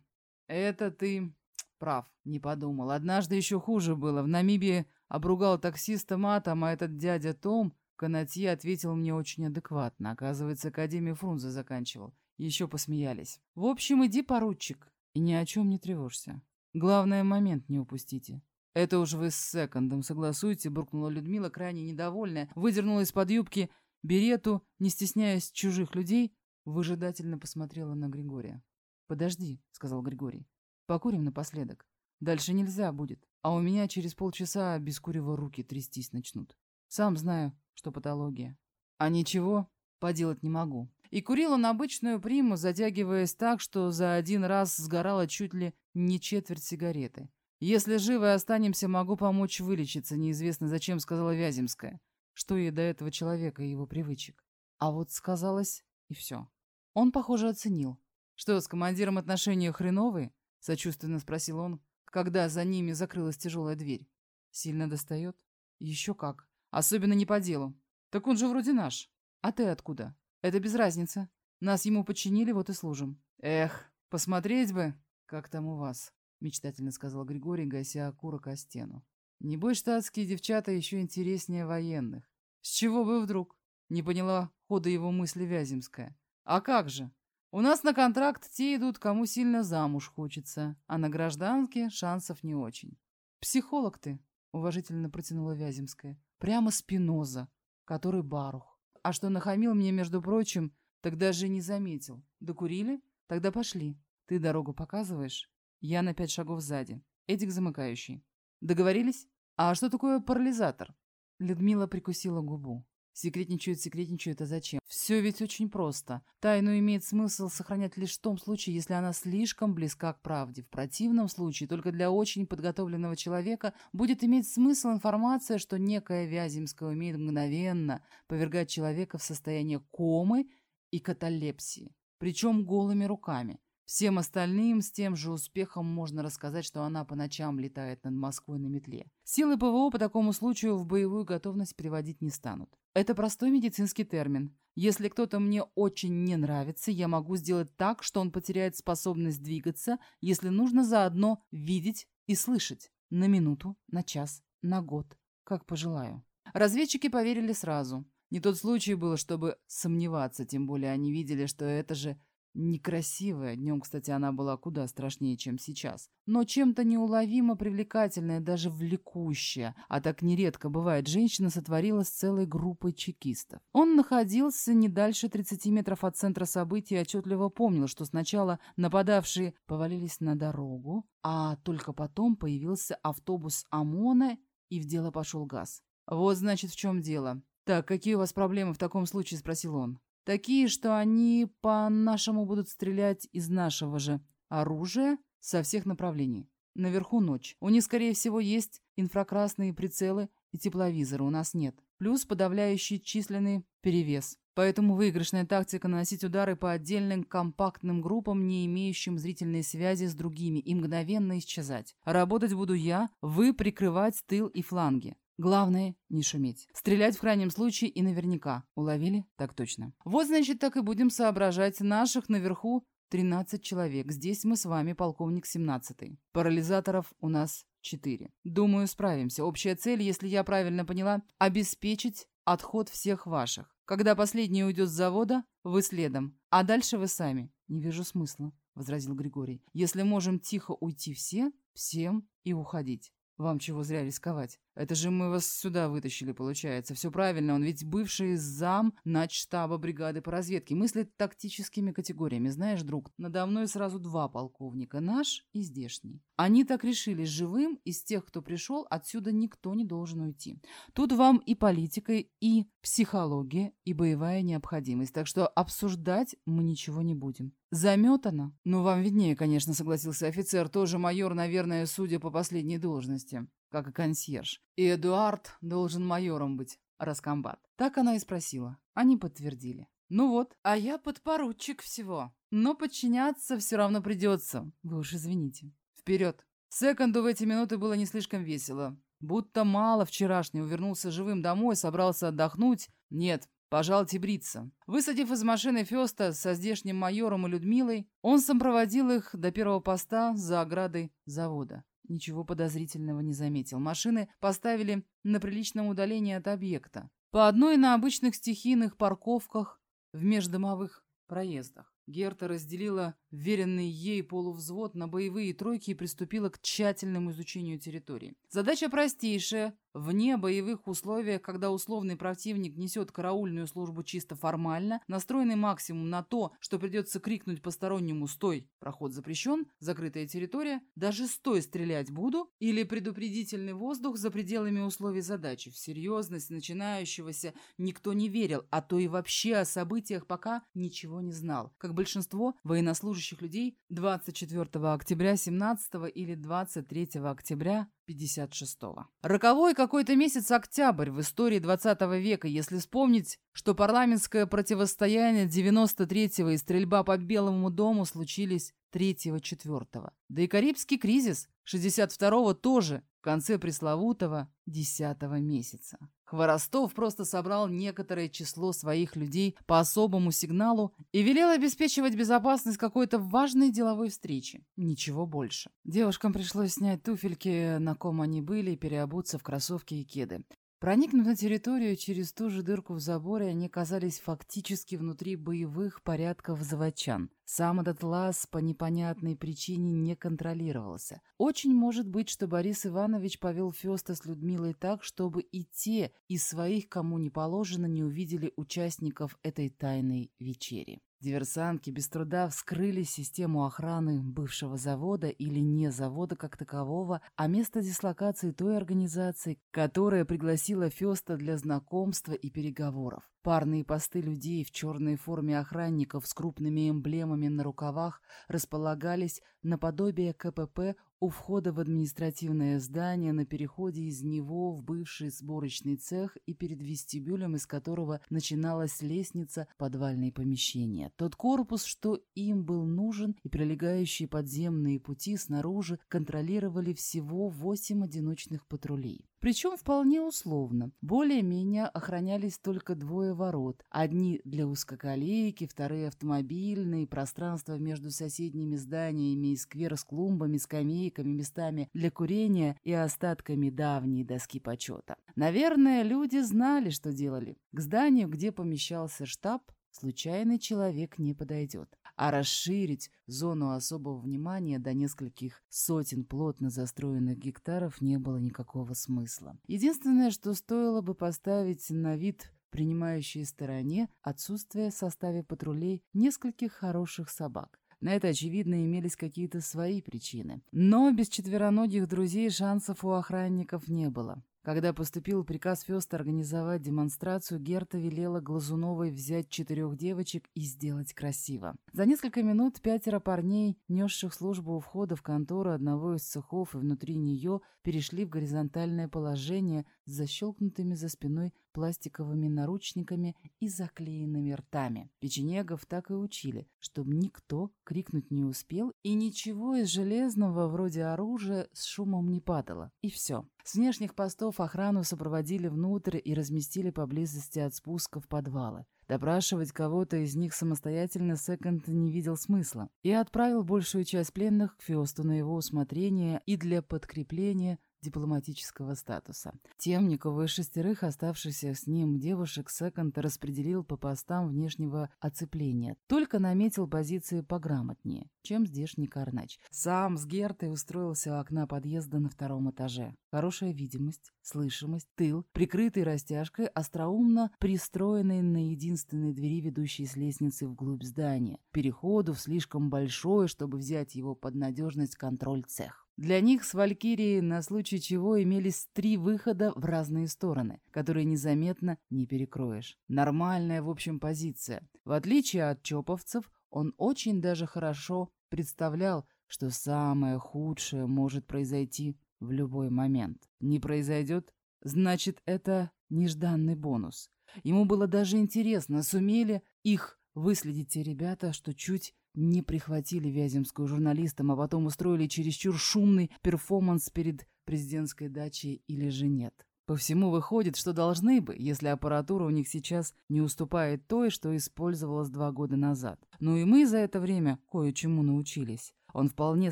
это ты прав, не подумал. Однажды еще хуже было. В Намибии обругал таксиста матом, а этот дядя Том канатье ответил мне очень адекватно. Оказывается, Академию Фрунзе заканчивал. Еще посмеялись. В общем, иди, поручик, и ни о чем не тревожься. Главное, момент не упустите. «Это уж вы с секондом согласуйте», — буркнула Людмила, крайне недовольная, выдернула из-под юбки берету, не стесняясь чужих людей, выжидательно посмотрела на Григория. «Подожди», — сказал Григорий. «Покурим напоследок. Дальше нельзя будет, а у меня через полчаса без курева руки трястись начнут. Сам знаю, что патология. А ничего поделать не могу». И курил он обычную приму, затягиваясь так, что за один раз сгорала чуть ли не четверть сигареты. «Если живы останемся, могу помочь вылечиться, неизвестно зачем», — сказала Вяземская. Что ей до этого человека и его привычек. А вот сказалось, и все. Он, похоже, оценил. «Что, с командиром отношения хреновые?» — сочувственно спросил он, когда за ними закрылась тяжелая дверь. «Сильно достает?» «Еще как. Особенно не по делу. Так он же вроде наш. А ты откуда?» «Это без разницы. Нас ему подчинили, вот и служим». «Эх, посмотреть бы, как там у вас». — мечтательно сказал Григорий, гася окурок о стену. «Небось, штатские девчата еще интереснее военных. С чего вы вдруг?» — не поняла хода его мысли Вяземская. «А как же? У нас на контракт те идут, кому сильно замуж хочется, а на гражданке шансов не очень». «Психолог ты», — уважительно протянула Вяземская. «Прямо спиноза, который барух. А что нахамил мне, между прочим, так даже не заметил. Докурили? Тогда пошли. Ты дорогу показываешь?» Я на пять шагов сзади. Эдик замыкающий. Договорились? А что такое парализатор? Людмила прикусила губу. Секретничают, секретничают, а зачем? Все ведь очень просто. Тайну имеет смысл сохранять лишь в том случае, если она слишком близка к правде. В противном случае только для очень подготовленного человека будет иметь смысл информация, что некая Вяземская умеет мгновенно повергать человека в состояние комы и каталепсии. Причем голыми руками. Всем остальным с тем же успехом можно рассказать, что она по ночам летает над Москвой на метле. Силы ПВО по такому случаю в боевую готовность приводить не станут. Это простой медицинский термин. Если кто-то мне очень не нравится, я могу сделать так, что он потеряет способность двигаться, если нужно заодно видеть и слышать. На минуту, на час, на год. Как пожелаю. Разведчики поверили сразу. Не тот случай был, чтобы сомневаться, тем более они видели, что это же некрасивая. Днем, кстати, она была куда страшнее, чем сейчас. Но чем-то неуловимо привлекательная, даже влекущая. А так нередко бывает, женщина сотворила с целой группой чекистов. Он находился не дальше 30 метров от центра событий и отчетливо помнил, что сначала нападавшие повалились на дорогу, а только потом появился автобус ОМОНа, и в дело пошел газ. Вот, значит, в чем дело. «Так, какие у вас проблемы в таком случае?» – спросил он. «Такие, что они по-нашему будут стрелять из нашего же оружия со всех направлений. Наверху ночь. У них, скорее всего, есть инфракрасные прицелы и тепловизоры, у нас нет. Плюс подавляющий численный перевес. Поэтому выигрышная тактика наносить удары по отдельным компактным группам, не имеющим зрительной связи с другими, и мгновенно исчезать. Работать буду я, вы прикрывать тыл и фланги. Главное — не шуметь. Стрелять в крайнем случае и наверняка. Уловили? Так точно. Вот, значит, так и будем соображать. Наших наверху 13 человек. Здесь мы с вами, полковник 17 Парализаторов у нас 4. Думаю, справимся. Общая цель, если я правильно поняла, обеспечить отход всех ваших. Когда последний уйдет с завода, вы следом. А дальше вы сами. Не вижу смысла, — возразил Григорий. Если можем тихо уйти все, всем и уходить. Вам чего зря рисковать? Это же мы вас сюда вытащили, получается. Все правильно, он ведь бывший зам начштаба бригады по разведке. Мыслит тактическими категориями. Знаешь, друг, надо мной сразу два полковника. Наш и здешний. Они так решили, живым из тех, кто пришел, отсюда никто не должен уйти. Тут вам и политика, и психология, и боевая необходимость. Так что обсуждать мы ничего не будем. Заметано? Ну, вам виднее, конечно, согласился офицер. Тоже майор, наверное, судя по последней должности как и консьерж. И Эдуард должен майором быть, раскомбат. Так она и спросила. Они подтвердили. Ну вот, а я подпоручик всего. Но подчиняться все равно придется. Вы уж извините. Вперед. Секонду в эти минуты было не слишком весело. Будто мало вчерашнего вернулся живым домой, собрался отдохнуть. Нет, пожалуйте бриться. Высадив из машины Феста со здешним майором и Людмилой, он сопроводил их до первого поста за оградой завода. Ничего подозрительного не заметил. Машины поставили на приличном удалении от объекта. По одной на обычных стихийных парковках в междомовых проездах. Герта разделила веренный ей полувзвод на боевые тройки и приступила к тщательному изучению территории. Задача простейшая. Вне боевых условиях, когда условный противник несет караульную службу чисто формально, настроенный максимум на то, что придется крикнуть постороннему «Стой! Проход запрещен! Закрытая территория! Даже стой! Стрелять буду!» или предупредительный воздух за пределами условий задачи. В серьезность начинающегося никто не верил, а то и вообще о событиях пока ничего не знал. Как большинство военнослужащих людей 24 октября 17 или 23 октября 56-го. Роковой какой-то месяц октябрь в истории 20 века, если вспомнить, что парламентское противостояние 93-го и стрельба по Белому дому случились 3-4. Да и Карибский кризис 62-го тоже в конце пресловутого 10 месяца. Хворостов просто собрал некоторое число своих людей по особому сигналу и велел обеспечивать безопасность какой-то важной деловой встречи. Ничего больше. Девушкам пришлось снять туфельки, на ком они были, и переобуться в кроссовки и кеды. Проникнув на территорию через ту же дырку в заборе, они оказались фактически внутри боевых порядков заводчан. Сам этот лаз по непонятной причине не контролировался. Очень может быть, что Борис Иванович повел Феста с Людмилой так, чтобы и те из своих, кому не положено, не увидели участников этой тайной вечери. Диверсантки без труда вскрыли систему охраны бывшего завода или не завода как такового, а место дислокации той организации, которая пригласила Феста для знакомства и переговоров. Парные посты людей в черной форме охранников с крупными эмблемами на рукавах располагались наподобие КПП у входа в административное здание на переходе из него в бывший сборочный цех и перед вестибюлем, из которого начиналась лестница подвальные помещения. Тот корпус, что им был нужен, и прилегающие подземные пути снаружи контролировали всего восемь одиночных патрулей. Причем вполне условно. Более-менее охранялись только двое ворот. Одни для узкоколейки, вторые автомобильные, пространство между соседними зданиями и сквер с клумбами, скамейками, местами для курения и остатками давней доски почета. Наверное, люди знали, что делали. К зданию, где помещался штаб, случайный человек не подойдет а расширить зону особого внимания до нескольких сотен плотно застроенных гектаров не было никакого смысла. Единственное, что стоило бы поставить на вид принимающей стороне отсутствие в составе патрулей нескольких хороших собак. На это, очевидно, имелись какие-то свои причины. Но без четвероногих друзей шансов у охранников не было. Когда поступил приказ Феста организовать демонстрацию, Герта велела Глазуновой взять четырех девочек и сделать красиво. За несколько минут пятеро парней, несших службу у входа в контору одного из цехов и внутри нее, перешли в горизонтальное положение защелкнутыми за спиной пластиковыми наручниками и заклеенными ртами. Печенегов так и учили, чтобы никто крикнуть не успел, и ничего из железного, вроде оружия, с шумом не падало. И все. С внешних постов охрану сопроводили внутрь и разместили поблизости от спуска в подвалы. Допрашивать кого-то из них самостоятельно Секонд не видел смысла и отправил большую часть пленных к Феосту на его усмотрение и для подкрепления дипломатического статуса. Темникова и шестерых оставшихся с ним девушек Секонд распределил по постам внешнего оцепления, только наметил позиции пограмотнее, чем здешний Карнач. Сам с Гертой устроился у окна подъезда на втором этаже. Хорошая видимость, слышимость, тыл, прикрытый растяжкой, остроумно пристроенный на единственной двери, ведущей с лестницы вглубь здания. Переходу в слишком большой, чтобы взять его под надежность контроль цех. Для них с Валькирией на случай чего имелись три выхода в разные стороны, которые незаметно не перекроешь. Нормальная, в общем, позиция. В отличие от чоповцев, он очень даже хорошо представлял, что самое худшее может произойти в любой момент. Не произойдет, значит, это нежданный бонус. Ему было даже интересно, сумели их выследить те ребята, что чуть не прихватили Вяземскую журналистам, а потом устроили чересчур шумный перформанс перед президентской дачей или же нет. По всему выходит, что должны бы, если аппаратура у них сейчас не уступает той, что использовалась два года назад. Ну и мы за это время кое-чему научились. Он вполне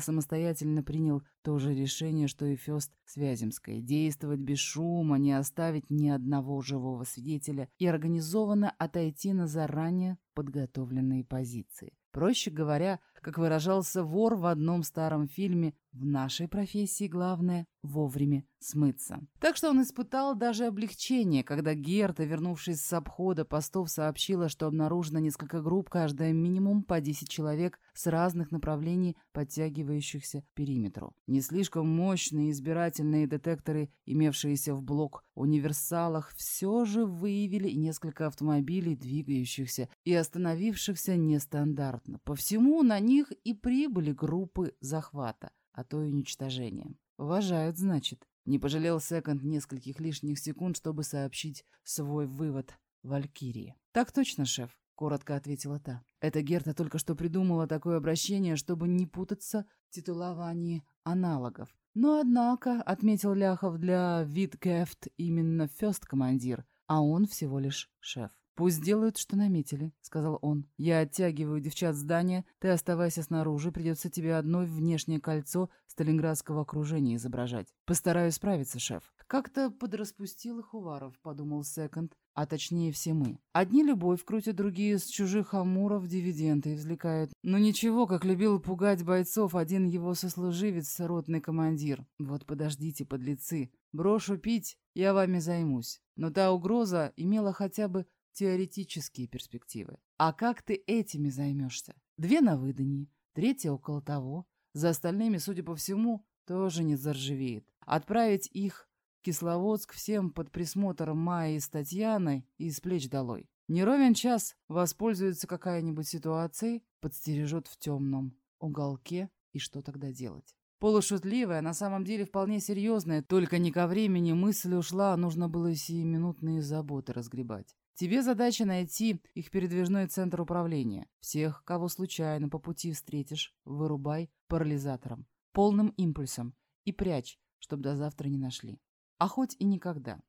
самостоятельно принял то же решение, что и Фест с Вяземской. Действовать без шума, не оставить ни одного живого свидетеля и организованно отойти на заранее подготовленные позиции. Проще говоря, как выражался вор в одном старом фильме, в нашей профессии главное — вовремя смыться. Так что он испытал даже облегчение, когда Герта, вернувшись с обхода постов, сообщила, что обнаружено несколько групп, каждая минимум по 10 человек с разных направлений, подтягивающихся к периметру. Не слишком мощные избирательные детекторы, имевшиеся в блок универсалах, все же выявили несколько автомобилей, двигающихся и остановившихся нестандартно. По всему на них и прибыли группы захвата а то и уничтожения. Уважают, значит. Не пожалел Секонд нескольких лишних секунд, чтобы сообщить свой вывод Валькирии. «Так точно, шеф», — коротко ответила та. «Эта Герта только что придумала такое обращение, чтобы не путаться в титуловании аналогов. Но, однако, — отметил Ляхов для Виткефт именно фест-командир, а он всего лишь шеф. «Пусть делают, что наметили», — сказал он. «Я оттягиваю девчат здания, ты оставайся снаружи, придется тебе одно внешнее кольцо сталинградского окружения изображать. Постараюсь справиться, шеф». «Как-то подраспустил их Уваров», — подумал Секонд, а точнее все мы. Одни любовь крутят, другие с чужих амуров дивиденды извлекают. Но ничего, как любил пугать бойцов один его сослуживец, ротный командир. Вот подождите, подлецы. Брошу пить, я вами займусь. Но та угроза имела хотя бы теоретические перспективы. А как ты этими займешься? Две на выдании, третья около того. За остальными, судя по всему, тоже не заржавеет. Отправить их в Кисловодск всем под присмотром Майи с Татьяной и с плеч долой. Не ровен час воспользуется какая-нибудь ситуацией, подстережет в темном уголке, и что тогда делать? Полушутливая, на самом деле вполне серьезная, только не ко времени мысль ушла, нужно было сиюминутные заботы разгребать. Тебе задача найти их передвижной центр управления. Всех, кого случайно по пути встретишь, вырубай парализатором, полным импульсом и прячь, чтобы до завтра не нашли. А хоть и никогда.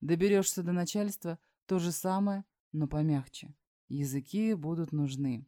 Доберешься до начальства, то же самое, но помягче. Языки будут нужны.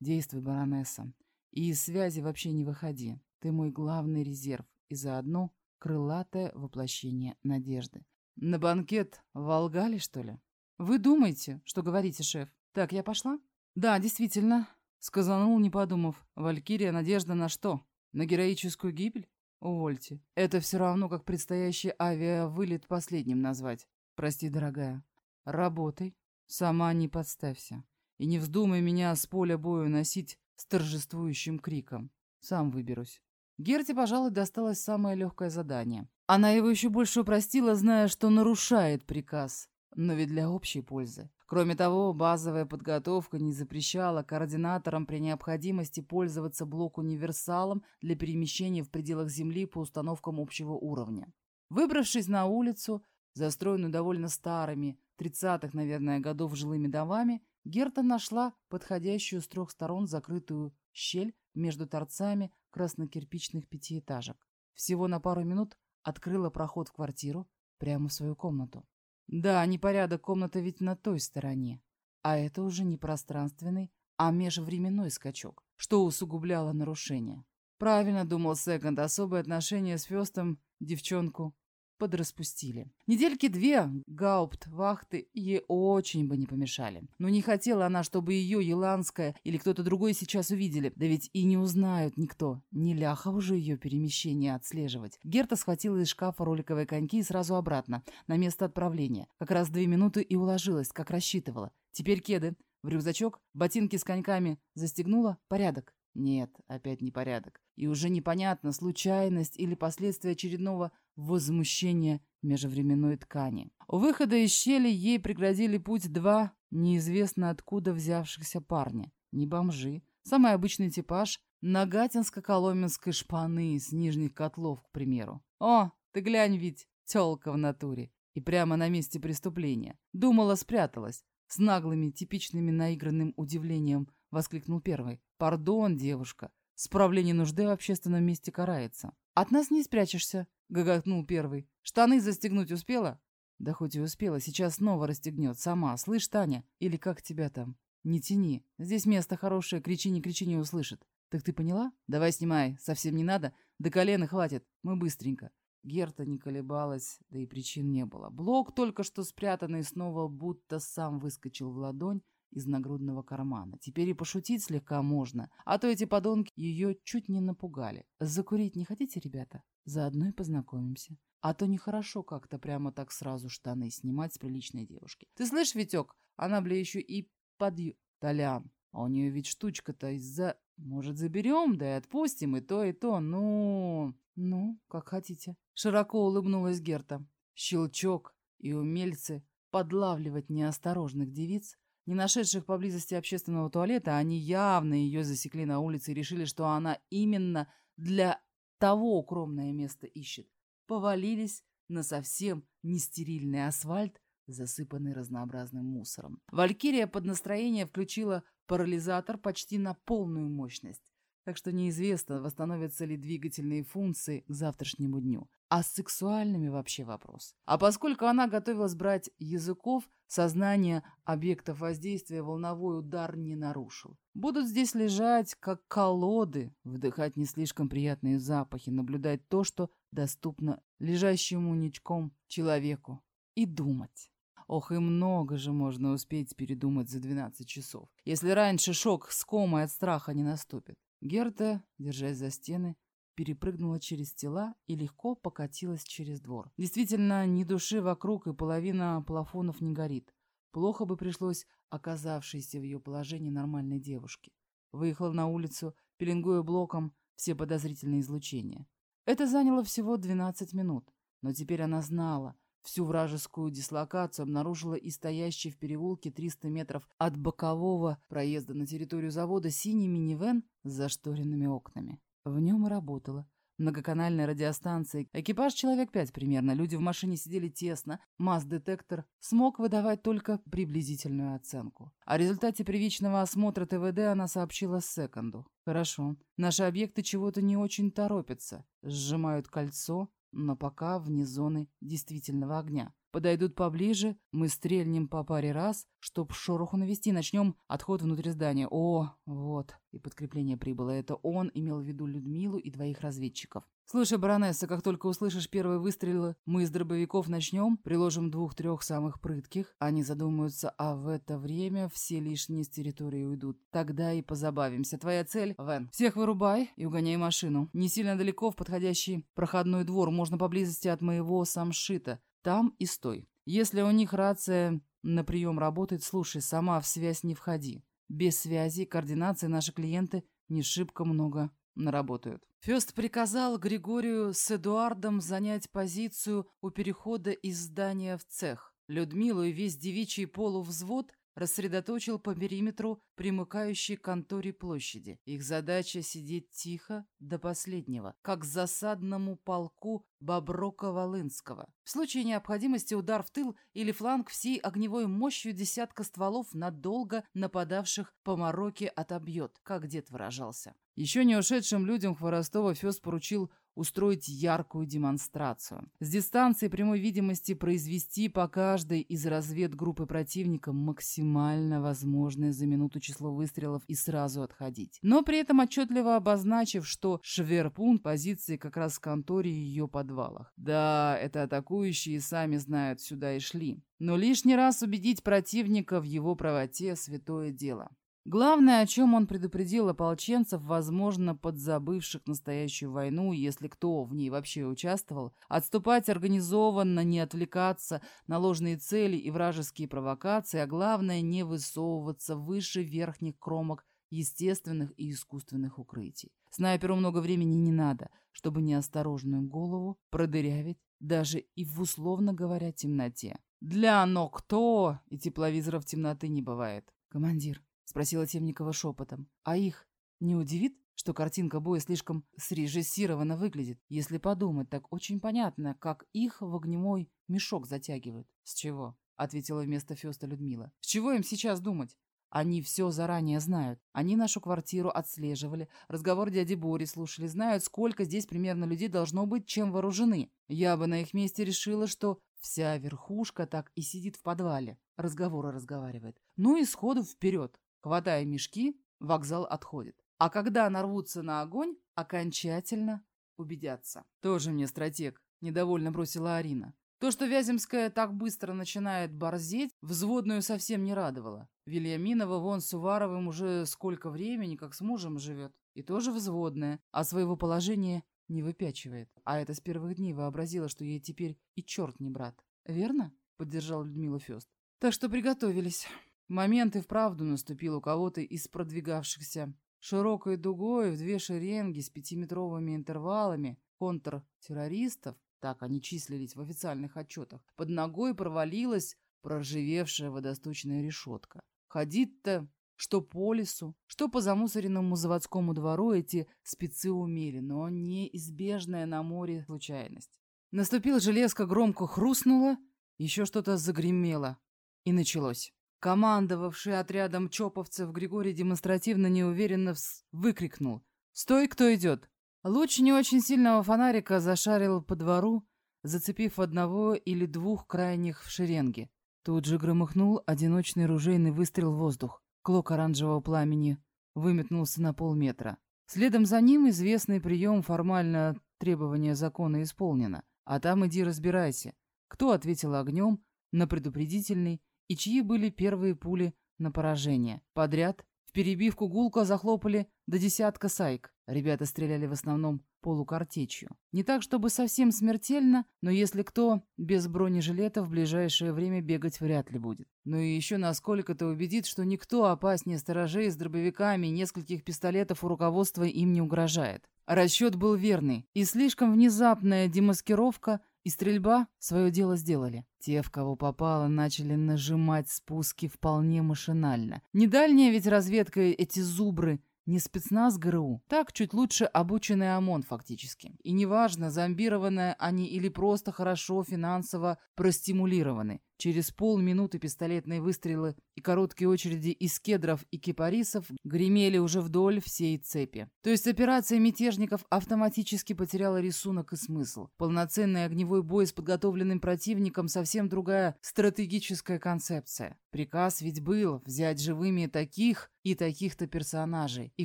Действуй, баронесса. И из связи вообще не выходи. Ты мой главный резерв и заодно крылатое воплощение надежды. На банкет волгали, что ли? Вы думаете, что говорите, шеф? Так, я пошла? Да, действительно. Сказанул, не подумав. Валькирия надежда на что? На героическую гибель? Увольте. Это все равно, как предстоящий авиавылет последним назвать. Прости, дорогая. Работай. Сама не подставься. И не вздумай меня с поля боя носить с торжествующим криком. Сам выберусь. Герте, пожалуй, досталось самое легкое задание. Она его еще больше упростила, зная, что нарушает приказ, но ведь для общей пользы. Кроме того, базовая подготовка не запрещала координаторам при необходимости пользоваться блок-универсалом для перемещения в пределах Земли по установкам общего уровня. Выбравшись на улицу, застроенную довольно старыми, 30-х, наверное, годов жилыми домами, Герта нашла подходящую с трех сторон закрытую щель между торцами краснокирпичных пятиэтажек. Всего на пару минут открыла проход в квартиру, прямо в свою комнату. Да, непорядок комната ведь на той стороне. А это уже не пространственный, а межвременной скачок, что усугубляло нарушение. Правильно думал Секонд, особые отношения с Фестом девчонку подраспустили. Недельки две гаупт, вахты ей очень бы не помешали. Но не хотела она, чтобы ее, Еланская или кто-то другой сейчас увидели. Да ведь и не узнают никто. Не ляха уже ее перемещение отслеживать. Герта схватила из шкафа роликовые коньки и сразу обратно, на место отправления. Как раз две минуты и уложилась, как рассчитывала. Теперь кеды. В рюкзачок, ботинки с коньками застегнула. Порядок. Нет, опять непорядок. И уже непонятно, случайность или последствия очередного возмущения межвременной ткани. У выхода из щели ей преградили путь два неизвестно откуда взявшихся парня. Не бомжи. Самый обычный типаж Нагатинско-Коломенской шпаны с нижних котлов, к примеру. О, ты глянь ведь, тёлка в натуре. И прямо на месте преступления. Думала, спряталась. С наглыми, типичными наигранным удивлением воскликнул первый. «Пардон, девушка. Справление нужды в общественном месте карается». «От нас не спрячешься», — гоготнул первый. «Штаны застегнуть успела?» «Да хоть и успела, сейчас снова расстегнет. Сама. Слышь, Таня? Или как тебя там?» «Не тяни. Здесь место хорошее. Кричи, не кричи, не услышит». «Так ты поняла? Давай снимай. Совсем не надо. До колена хватит. Мы быстренько». Герта не колебалась, да и причин не было. Блок, только что спрятанный, снова будто сам выскочил в ладонь из нагрудного кармана. Теперь и пошутить слегка можно, а то эти подонки ее чуть не напугали. Закурить не хотите, ребята? Заодно и познакомимся. А то нехорошо как-то прямо так сразу штаны снимать с приличной девушки. Ты слышь, Витек, она, бля, еще и подъ... Толян, а у нее ведь штучка-то из-за... Может, заберем, да и отпустим, и то, и то, ну... Ну, как хотите. Широко улыбнулась Герта. Щелчок и умельцы подлавливать неосторожных девиц не нашедших поблизости общественного туалета, они явно ее засекли на улице и решили, что она именно для того укромное место ищет. Повалились на совсем нестерильный асфальт, засыпанный разнообразным мусором. Валькирия под настроение включила парализатор почти на полную мощность. Так что неизвестно, восстановятся ли двигательные функции к завтрашнему дню. А с сексуальными вообще вопрос. А поскольку она готовилась брать языков, сознание объектов воздействия волновой удар не нарушил. Будут здесь лежать, как колоды, вдыхать не слишком приятные запахи, наблюдать то, что доступно лежащему ничком человеку, и думать. Ох, и много же можно успеть передумать за 12 часов, если раньше шок с комой от страха не наступит. Герта, держась за стены, перепрыгнула через тела и легко покатилась через двор. Действительно, ни души вокруг и половина плафонов не горит. Плохо бы пришлось оказавшейся в ее положении нормальной девушке. Выехала на улицу, пеленгуя блоком все подозрительные излучения. Это заняло всего 12 минут, но теперь она знала, Всю вражескую дислокацию обнаружила и стоящий в переулке 300 метров от бокового проезда на территорию завода синий минивэн с зашторенными окнами. В нем и работала многоканальной радиостанции. Экипаж человек пять примерно. Люди в машине сидели тесно. Масс-детектор смог выдавать только приблизительную оценку. О результате привычного осмотра ТВД она сообщила секунду. Хорошо. Наши объекты чего-то не очень торопятся. Сжимают кольцо, но пока вне зоны действительного огня. Подойдут поближе, мы стрельнем по паре раз, чтоб шороху навести, начнем отход внутрь здания. О, вот, и подкрепление прибыло. Это он имел в виду Людмилу и двоих разведчиков. Слушай, баронесса, как только услышишь первые выстрелы, мы из дробовиков начнем, приложим двух-трех самых прытких. Они задумаются, а в это время все лишние с территории уйдут. Тогда и позабавимся. Твоя цель, Вен, всех вырубай и угоняй машину. Не сильно далеко в подходящий проходной двор, можно поблизости от моего самшита. Там и стой. Если у них рация на прием работает, слушай, сама в связь не входи. Без связи, координации наши клиенты не шибко много наработают. Фест приказал Григорию с Эдуардом занять позицию у перехода из здания в цех. Людмилу и весь девичий полувзвод рассредоточил по периметру примыкающей к конторе площади. Их задача — сидеть тихо до последнего, как засадному полку Боброка-Волынского. В случае необходимости удар в тыл или фланг всей огневой мощью десятка стволов надолго нападавших по мороке отобьет, как дед выражался. Еще не ушедшим людям Хворостова Фес поручил устроить яркую демонстрацию. С дистанции прямой видимости произвести по каждой из разведгруппы противника максимально возможное за минуту число выстрелов и сразу отходить. Но при этом отчетливо обозначив, что Шверпун позиции как раз в конторе и ее подвалах. Да, это атакующие сами знают, сюда и шли. Но лишний раз убедить противника в его правоте – святое дело. Главное, о чем он предупредил ополченцев, возможно, подзабывших настоящую войну, если кто в ней вообще участвовал, отступать организованно, не отвлекаться на ложные цели и вражеские провокации, а главное, не высовываться выше верхних кромок естественных и искусственных укрытий. Снайперу много времени не надо, чтобы неосторожную голову продырявить даже и в, условно говоря, темноте. Для «но кто» и тепловизоров темноты не бывает. «Командир, — спросила Темникова шепотом. «А их не удивит, что картинка боя слишком срежиссированно выглядит? Если подумать, так очень понятно, как их в огнемой мешок затягивают». «С чего?» — ответила вместо Феста Людмила. «С чего им сейчас думать? Они все заранее знают. Они нашу квартиру отслеживали, разговор дяди Бори слушали, знают, сколько здесь примерно людей должно быть, чем вооружены. Я бы на их месте решила, что вся верхушка так и сидит в подвале, разговоры разговаривает. Ну и сходу вперед. Хватая мешки, вокзал отходит. А когда нарвутся на огонь, окончательно убедятся. Тоже мне стратег, недовольно бросила Арина. То, что Вяземская так быстро начинает борзеть, взводную совсем не радовало. Вильяминова вон с Уваровым уже сколько времени, как с мужем живет. И тоже взводная, а своего положения не выпячивает. А это с первых дней вообразила, что ей теперь и черт не брат. Верно? Поддержал Людмила Фест. Так что приготовились. Момент и вправду наступил у кого-то из продвигавшихся. Широкой дугой в две шеренги с пятиметровыми интервалами контртеррористов, так они числились в официальных отчетах, под ногой провалилась проржевевшая водосточная решетка. Ходить-то что по лесу, что по замусоренному заводскому двору эти спецы умели, но неизбежная на море случайность. Наступил железка, громко хрустнула, еще что-то загремело, и началось. Командовавший отрядом чоповцев Григорий демонстративно неуверенно выкрикнул «Стой, кто идет!». Луч не очень сильного фонарика зашарил по двору, зацепив одного или двух крайних в шеренге. Тут же громыхнул одиночный ружейный выстрел в воздух. Клок оранжевого пламени выметнулся на полметра. Следом за ним известный прием формально требования закона исполнено. А там иди разбирайся, кто ответил огнем на предупредительный и чьи были первые пули на поражение. Подряд в перебивку гулко захлопали до десятка сайк. Ребята стреляли в основном полукартечью. Не так, чтобы совсем смертельно, но если кто, без бронежилета в ближайшее время бегать вряд ли будет. Ну и еще насколько-то убедит, что никто опаснее сторожей с дробовиками и нескольких пистолетов у руководства им не угрожает. Расчет был верный, и слишком внезапная демаскировка И стрельба свое дело сделали. Те, в кого попало, начали нажимать спуски вполне машинально. Не дальняя ведь разведка эти зубры не спецназ ГРУ. Так, чуть лучше обученный ОМОН фактически. И неважно, зомбированные они или просто хорошо финансово простимулированы. Через полминуты пистолетные выстрелы и короткие очереди из кедров и кипарисов гремели уже вдоль всей цепи. То есть операция мятежников автоматически потеряла рисунок и смысл. Полноценный огневой бой с подготовленным противником – совсем другая стратегическая концепция. Приказ ведь был взять живыми таких и таких-то персонажей. И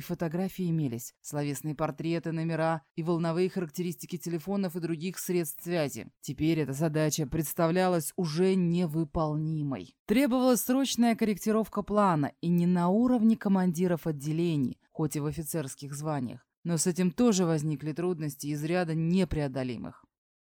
фотографии имелись, словесные портреты, номера и волновые характеристики телефонов и других средств связи. Теперь эта задача представлялась уже невыполнимой. Требовалась срочная корректировка плана, и не на уровне командиров отделений, хоть и в офицерских званиях. Но с этим тоже возникли трудности из ряда непреодолимых.